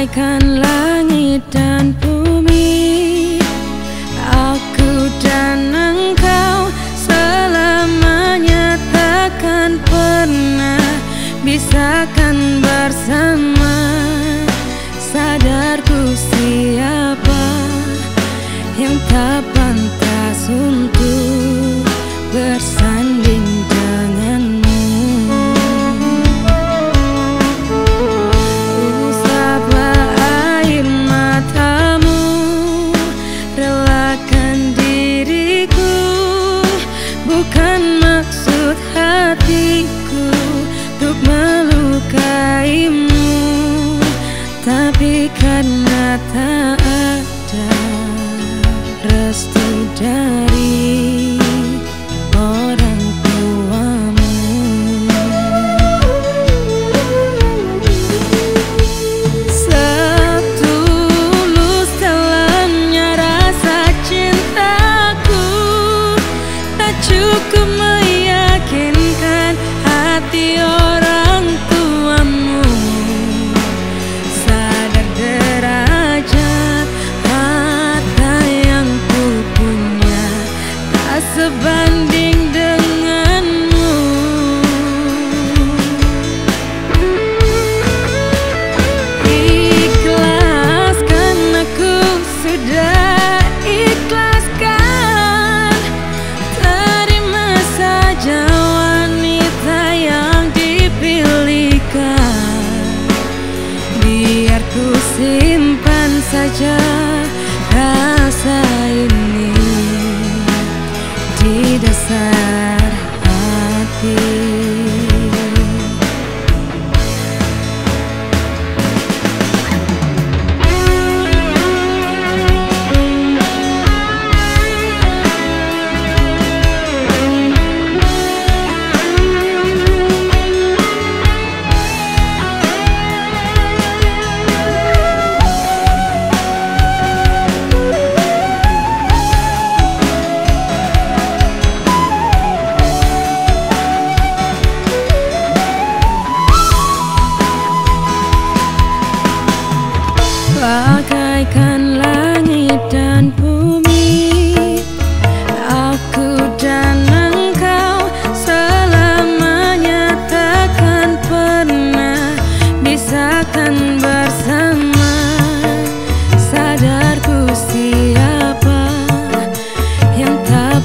bagaikan langit dan bumi Aku dan engkau selamanya takkan pernah Bisakan bersama. Sadarku siapa yang tak pantas untuk karena tak ada restu dari sebanding denganmu. Ikhlaskan aku sudah ikhlaskan. Terima saja wanita yang dipilihkan. Biar ku simpan saja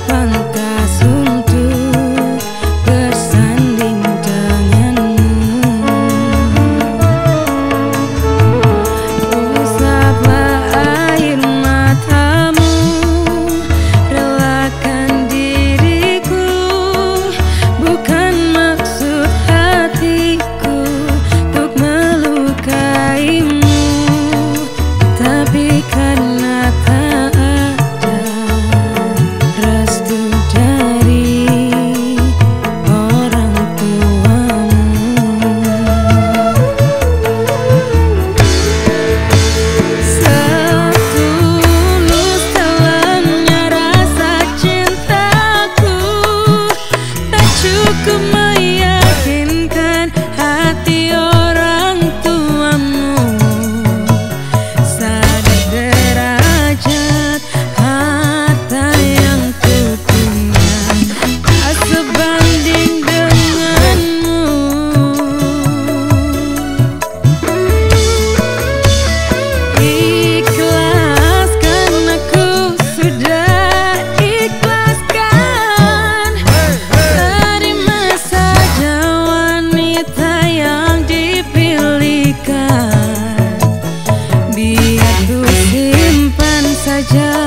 mantan Yeah.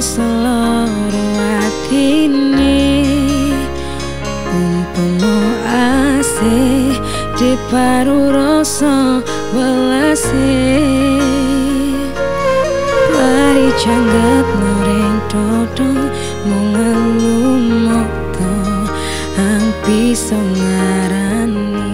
seloro ati ni Mumpungu asih di paru rosa welasi Pari canggat nureng todong mengelumoto Hampi songaranmu